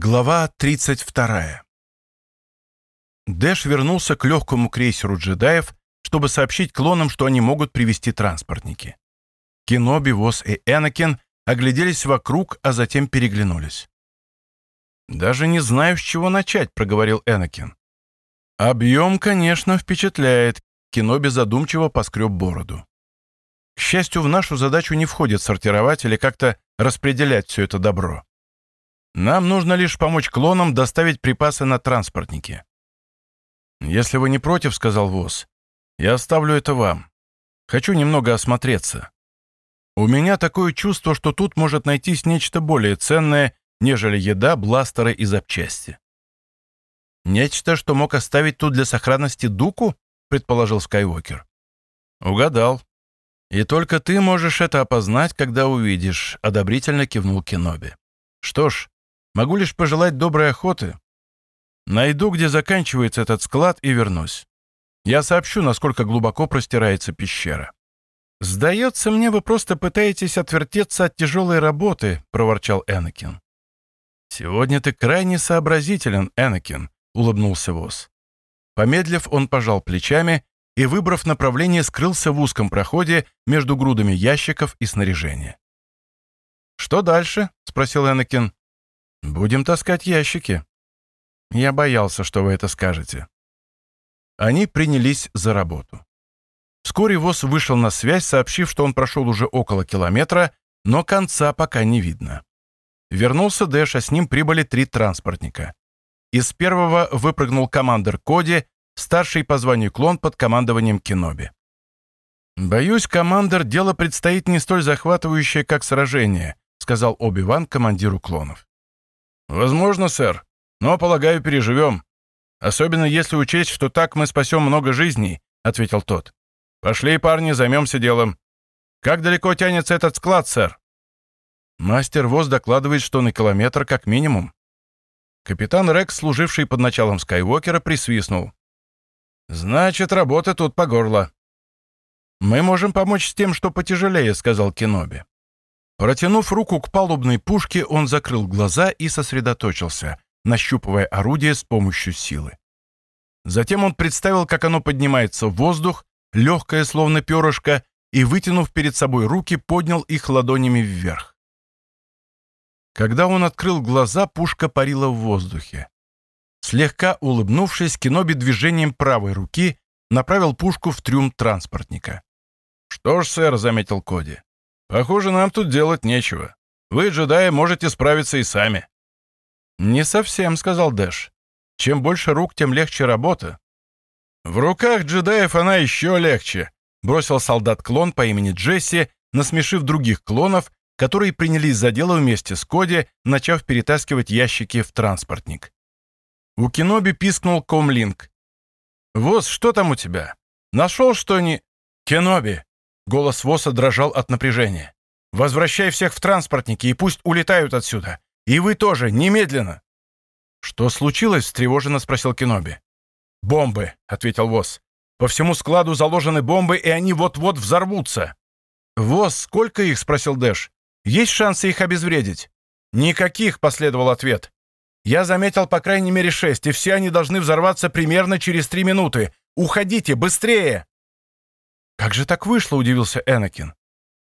Глава 32. Дэш вернулся к легкому крейсеру джедаев, чтобы сообщить клонам, что они могут привести транспортники. Кеноби, Вос и Энакин огляделись вокруг, а затем переглянулись. «Даже не знаю, с чего начать», — проговорил Энакин. «Объем, конечно, впечатляет», — Кеноби задумчиво поскреб бороду. «К счастью, в нашу задачу не входит сортировать или как-то распределять все это добро. Нам нужно лишь помочь клонам доставить припасы на транспортнике. «Если вы не против, — сказал ВОЗ, — я оставлю это вам. Хочу немного осмотреться. У меня такое чувство, что тут может найтись нечто более ценное, нежели еда, бластеры и запчасти». «Нечто, что мог оставить тут для сохранности Дуку?» — предположил Скайуокер. «Угадал. И только ты можешь это опознать, когда увидишь», — одобрительно кивнул Кеноби. «Что ж, Могу лишь пожелать доброй охоты. Найду, где заканчивается этот склад, и вернусь. Я сообщу, насколько глубоко простирается пещера. «Сдается мне, вы просто пытаетесь отвертеться от тяжелой работы», — проворчал Энакин. «Сегодня ты крайне сообразителен, Энакин», — улыбнулся Вос. Помедлив, он пожал плечами и, выбрав направление, скрылся в узком проходе между грудами ящиков и снаряжения. «Что дальше?» — спросил Энакин. «Будем таскать ящики». Я боялся, что вы это скажете. Они принялись за работу. Вскоре ВОЗ вышел на связь, сообщив, что он прошел уже около километра, но конца пока не видно. Вернулся Дэш, а с ним прибыли три транспортника. Из первого выпрыгнул командир Коди, старший по званию клон под командованием Кеноби. «Боюсь, командир, дело предстоит не столь захватывающее, как сражение», сказал Оби-Ван командиру клонов. «Возможно, сэр, но, полагаю, переживем. Особенно если учесть, что так мы спасем много жизней», — ответил тот. «Пошли, парни, займемся делом. Как далеко тянется этот склад, сэр?» Мастер ВОЗ докладывает, что на километр как минимум. Капитан Рекс, служивший под началом Скайуокера, присвистнул. «Значит, работа тут по горло». «Мы можем помочь с тем, что потяжелее», — сказал Кеноби. Протянув руку к палубной пушке, он закрыл глаза и сосредоточился, нащупывая орудие с помощью силы. Затем он представил, как оно поднимается в воздух, легкое, словно перышко, и, вытянув перед собой руки, поднял их ладонями вверх. Когда он открыл глаза, пушка парила в воздухе. Слегка улыбнувшись, Кеноби движением правой руки направил пушку в трюм транспортника. «Что ж, сэр», — заметил Коди, Похоже, нам тут делать нечего. Вы, джедаи, можете справиться и сами». «Не совсем», — сказал Дэш. «Чем больше рук, тем легче работа». «В руках джедаев она еще легче», — бросил солдат-клон по имени Джесси, насмешив других клонов, которые принялись за дело вместе с Коди, начав перетаскивать ящики в транспортник. У Киноби пискнул комлинк. «Воз, что там у тебя? Нашел что-ни...» «Кеноби, Голос Воса дрожал от напряжения. «Возвращай всех в транспортники и пусть улетают отсюда. И вы тоже, немедленно!» «Что случилось?» — встревоженно спросил Кеноби. «Бомбы», — ответил Вос. «По всему складу заложены бомбы, и они вот-вот взорвутся». «Вос, сколько их?» — спросил Дэш. «Есть шансы их обезвредить?» «Никаких», — последовал ответ. «Я заметил по крайней мере шесть, и все они должны взорваться примерно через три минуты. Уходите, быстрее!» «Как же так вышло?» — удивился Энакин.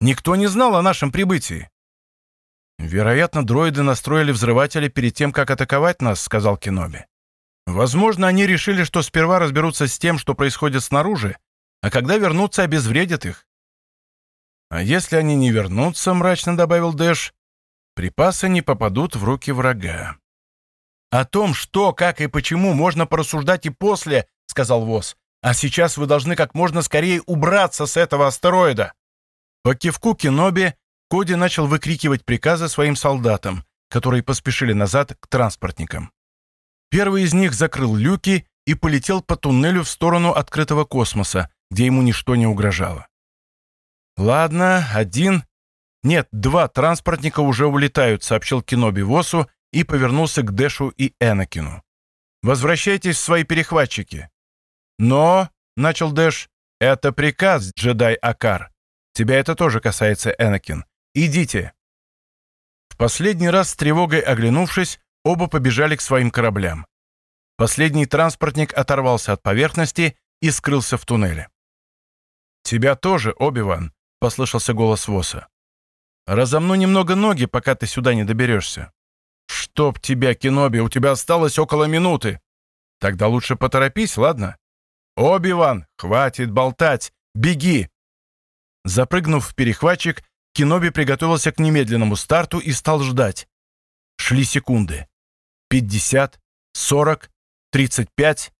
«Никто не знал о нашем прибытии». «Вероятно, дроиды настроили взрыватели перед тем, как атаковать нас», — сказал Кеноби. «Возможно, они решили, что сперва разберутся с тем, что происходит снаружи, а когда вернутся, обезвредят их». «А если они не вернутся», — мрачно добавил Дэш, — «припасы не попадут в руки врага». «О том, что, как и почему, можно порассуждать и после», — сказал Воз. А сейчас вы должны как можно скорее убраться с этого астероида!» По кивку Кеноби Коди начал выкрикивать приказы своим солдатам, которые поспешили назад к транспортникам. Первый из них закрыл люки и полетел по туннелю в сторону открытого космоса, где ему ничто не угрожало. «Ладно, один...» «Нет, два транспортника уже улетают», — сообщил Кеноби Восу и повернулся к Дэшу и Энакину. «Возвращайтесь в свои перехватчики. «Но», — начал Дэш, — «это приказ, джедай Акар. Тебя это тоже касается, Энакин. Идите». В последний раз с тревогой оглянувшись, оба побежали к своим кораблям. Последний транспортник оторвался от поверхности и скрылся в туннеле. «Тебя тоже, Оби-Ван», — послышался голос Воса. «Разомну немного ноги, пока ты сюда не доберешься». «Чтоб тебя, Киноби, у тебя осталось около минуты». «Тогда лучше поторопись, ладно?» «Оби-Ван, хватит болтать! Беги!» Запрыгнув в перехватчик, Киноби приготовился к немедленному старту и стал ждать. Шли секунды. 50, 40, 35.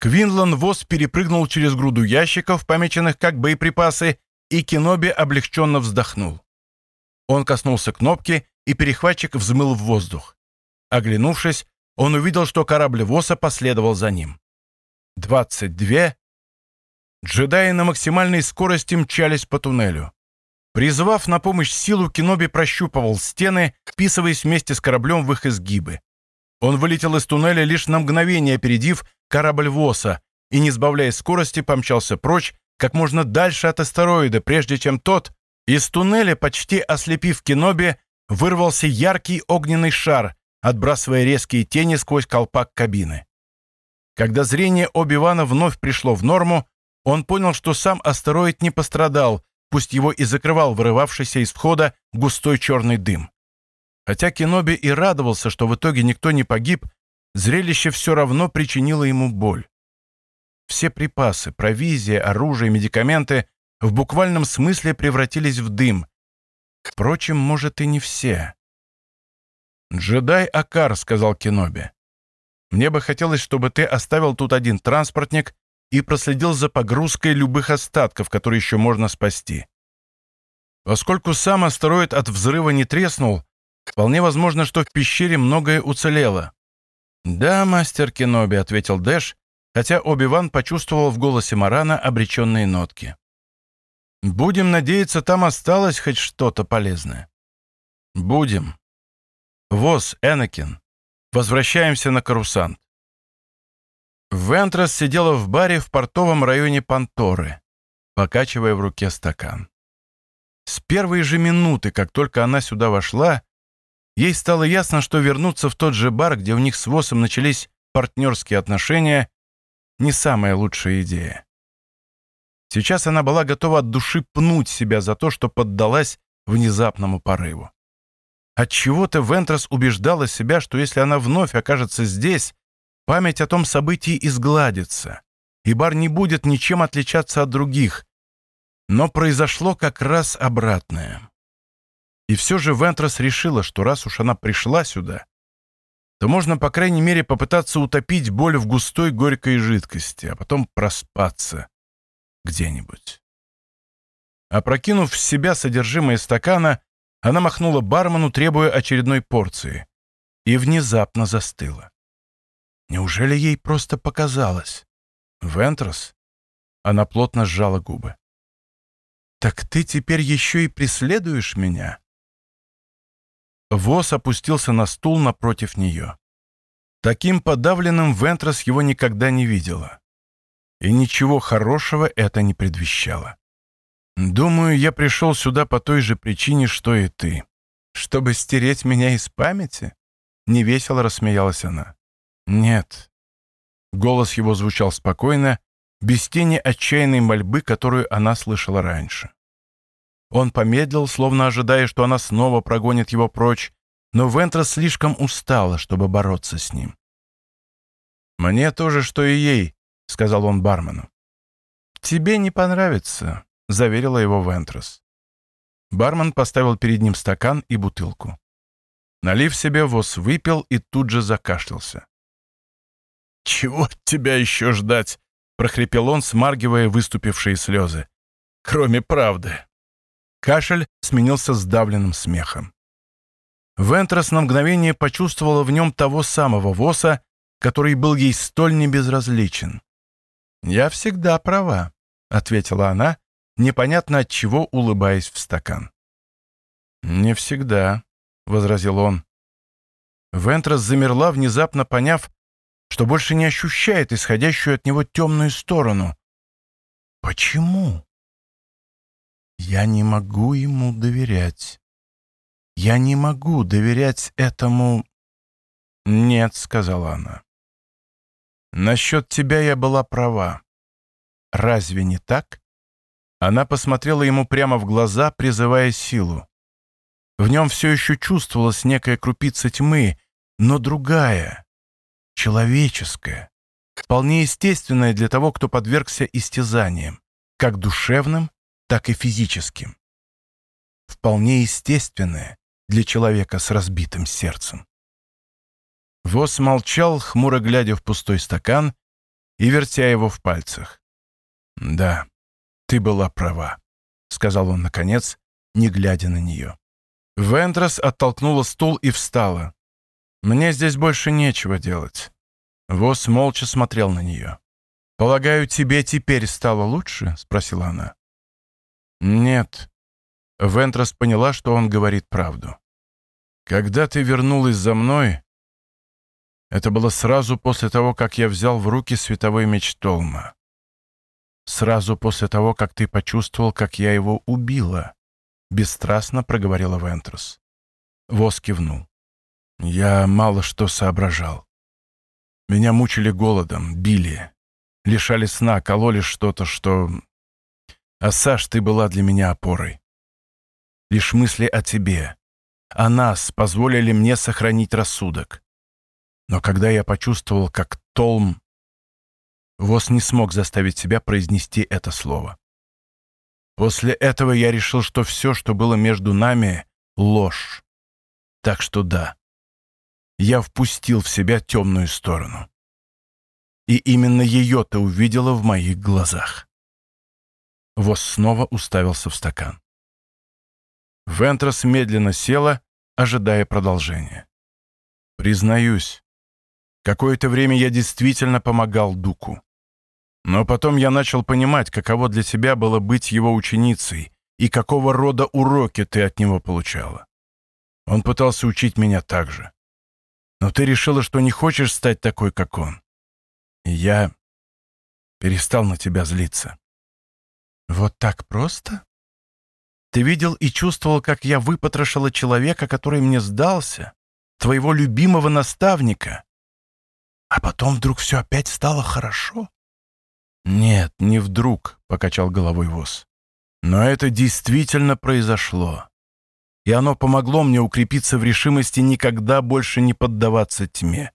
Квинлан Вос перепрыгнул через груду ящиков, помеченных как боеприпасы, и Киноби облегченно вздохнул. Он коснулся кнопки, и перехватчик взмыл в воздух. Оглянувшись, он увидел, что корабль Воса последовал за ним. 22. Джедаи на максимальной скорости мчались по туннелю. Призвав на помощь силу, Киноби прощупывал стены, вписываясь вместе с кораблем в их изгибы. Он вылетел из туннеля лишь на мгновение, опередив корабль Воса, и, не сбавляя скорости, помчался прочь как можно дальше от астероида, прежде чем тот, из туннеля, почти ослепив Киноби, вырвался яркий огненный шар, отбрасывая резкие тени сквозь колпак кабины. Когда зрение Оби-Вана вновь пришло в норму, он понял, что сам астероид не пострадал, пусть его и закрывал вырывавшийся из входа густой черный дым. Хотя Кеноби и радовался, что в итоге никто не погиб, зрелище все равно причинило ему боль. Все припасы, провизия, оружие, медикаменты в буквальном смысле превратились в дым. Впрочем, может и не все. «Джедай Акар», — сказал Кеноби. «Мне бы хотелось, чтобы ты оставил тут один транспортник и проследил за погрузкой любых остатков, которые еще можно спасти. Поскольку сам астероид от взрыва не треснул, вполне возможно, что в пещере многое уцелело. «Да, мастер Кеноби», — ответил Дэш, хотя Оби-Ван почувствовал в голосе Марана обреченные нотки. «Будем надеяться, там осталось хоть что-то полезное». «Будем». «Воз, Энакин, возвращаемся на Карусант. Вентрас сидела в баре в портовом районе Панторы, покачивая в руке стакан. С первой же минуты, как только она сюда вошла, ей стало ясно, что вернуться в тот же бар, где у них с Восом начались партнерские отношения, не самая лучшая идея. Сейчас она была готова от души пнуть себя за то, что поддалась внезапному порыву. Отчего-то Вентрас убеждала себя, что если она вновь окажется здесь, Память о том событии изгладится, и бар не будет ничем отличаться от других. Но произошло как раз обратное. И все же Вентрос решила, что раз уж она пришла сюда, то можно, по крайней мере, попытаться утопить боль в густой горькой жидкости, а потом проспаться где-нибудь. Опрокинув в себя содержимое стакана, она махнула бармену, требуя очередной порции, и внезапно застыла. Неужели ей просто показалось? Вентрос? Она плотно сжала губы. «Так ты теперь еще и преследуешь меня?» Вос опустился на стул напротив нее. Таким подавленным Вентрос его никогда не видела. И ничего хорошего это не предвещало. «Думаю, я пришел сюда по той же причине, что и ты. Чтобы стереть меня из памяти?» Невесело рассмеялась она. «Нет». Голос его звучал спокойно, без тени отчаянной мольбы, которую она слышала раньше. Он помедлил, словно ожидая, что она снова прогонит его прочь, но Вентра слишком устала, чтобы бороться с ним. «Мне то же, что и ей», — сказал он бармену. «Тебе не понравится», — заверила его Вентрос. Бармен поставил перед ним стакан и бутылку. Налив себе, Вос выпил и тут же закашлялся. «Чего от тебя еще ждать?» — прохрипел он, смаргивая выступившие слезы. «Кроме правды». Кашель сменился сдавленным смехом. Вентрос на мгновение почувствовала в нем того самого Воса, который был ей столь небезразличен. «Я всегда права», — ответила она, непонятно от чего улыбаясь в стакан. «Не всегда», — возразил он. Вентрос замерла, внезапно поняв, что больше не ощущает исходящую от него темную сторону. Почему? Я не могу ему доверять. Я не могу доверять этому «Нет», — сказала она. «Насчет тебя я была права. Разве не так?» Она посмотрела ему прямо в глаза, призывая силу. В нем все еще чувствовалась некая крупица тьмы, но другая, человеческая, вполне естественная для того, кто подвергся истязаниям, как душевным, так и физическим. Вполне естественная для человека с разбитым сердцем. Вос молчал, хмуро глядя в пустой стакан и вертя его в пальцах. «Да, ты была права», — сказал он наконец, не глядя на нее. Вентрас оттолкнула стул и встала. «Мне здесь больше нечего делать». Вос молча смотрел на нее. «Полагаю, тебе теперь стало лучше?» — спросила она. «Нет». Вентрас поняла, что он говорит правду. «Когда ты вернулась за мной...» Это было сразу после того, как я взял в руки световой меч Толма. Сразу после того, как ты почувствовал, как я его убила. — бесстрастно проговорила Вентрус. Вос кивнул. «Я мало что соображал. Меня мучили голодом, били, лишали сна, кололи что-то, что... А, Саш, ты была для меня опорой. Лишь мысли о тебе, о нас позволили мне сохранить рассудок. Но когда я почувствовал, как Толм... Вос не смог заставить себя произнести это слово. После этого я решил, что все, что было между нами, — ложь. Так что да, я впустил в себя темную сторону. И именно ее ты увидела в моих глазах. Вос снова уставился в стакан. Вентрос медленно села, ожидая продолжения. Признаюсь, какое-то время я действительно помогал Дуку. Но потом я начал понимать, каково для тебя было быть его ученицей и какого рода уроки ты от него получала. Он пытался учить меня так же. Но ты решила, что не хочешь стать такой, как он. И я перестал на тебя злиться. Вот так просто? Ты видел и чувствовал, как я выпотрошила человека, который мне сдался, твоего любимого наставника. А потом вдруг все опять стало хорошо? «Нет, не вдруг», — покачал головой Воз. «Но это действительно произошло. И оно помогло мне укрепиться в решимости никогда больше не поддаваться тьме.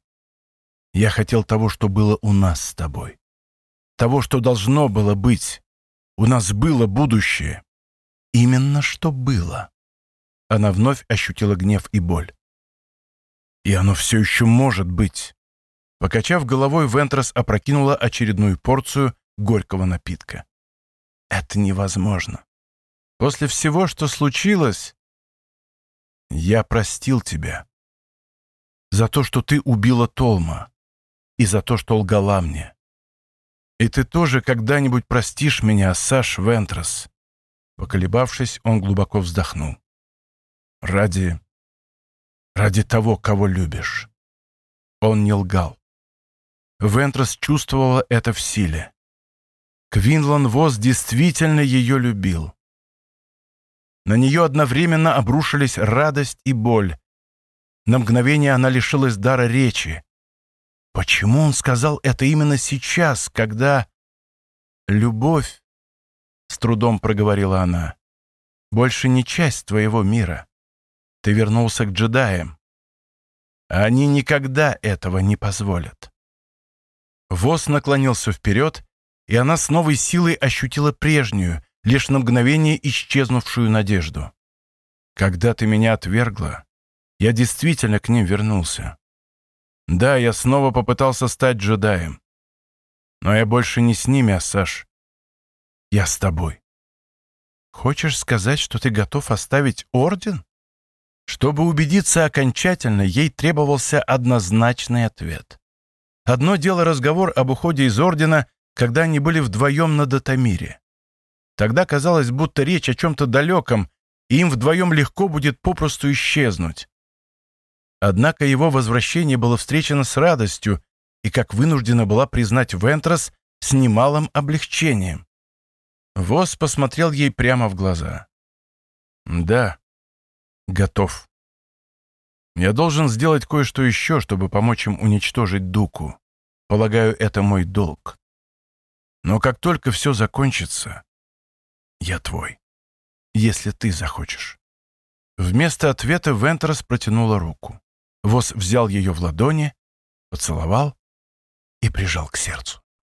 Я хотел того, что было у нас с тобой. Того, что должно было быть. У нас было будущее. Именно что было». Она вновь ощутила гнев и боль. «И оно все еще может быть». Покачав головой, Вентрос опрокинула очередную порцию горького напитка. Это невозможно. После всего, что случилось, я простил тебя. За то, что ты убила Толма. И за то, что лгала мне. И ты тоже когда-нибудь простишь меня, Саш Вентрос. Поколебавшись, он глубоко вздохнул. Ради... ради того, кого любишь. Он не лгал. Вентрос чувствовала это в силе. Квинлан Воз действительно ее любил. На нее одновременно обрушились радость и боль. На мгновение она лишилась дара речи. Почему он сказал это именно сейчас, когда... «Любовь», — с трудом проговорила она, — «больше не часть твоего мира. Ты вернулся к джедаям. Они никогда этого не позволят». Воз наклонился вперед и она с новой силой ощутила прежнюю, лишь на мгновение исчезнувшую надежду. «Когда ты меня отвергла, я действительно к ним вернулся. Да, я снова попытался стать джедаем. Но я больше не с ними, а Саш. Я с тобой. Хочешь сказать, что ты готов оставить орден? Чтобы убедиться окончательно, ей требовался однозначный ответ. Одно дело разговор об уходе из ордена, когда они были вдвоем на Датамире. Тогда казалось, будто речь о чем-то далеком, и им вдвоем легко будет попросту исчезнуть. Однако его возвращение было встречено с радостью и, как вынуждена была признать Вентрос, с немалым облегчением. Вос посмотрел ей прямо в глаза. «Да, готов». Я должен сделать кое-что еще, чтобы помочь им уничтожить Дуку. Полагаю, это мой долг. Но как только все закончится, я твой, если ты захочешь». Вместо ответа Вентресс протянула руку. Вос взял ее в ладони, поцеловал и прижал к сердцу.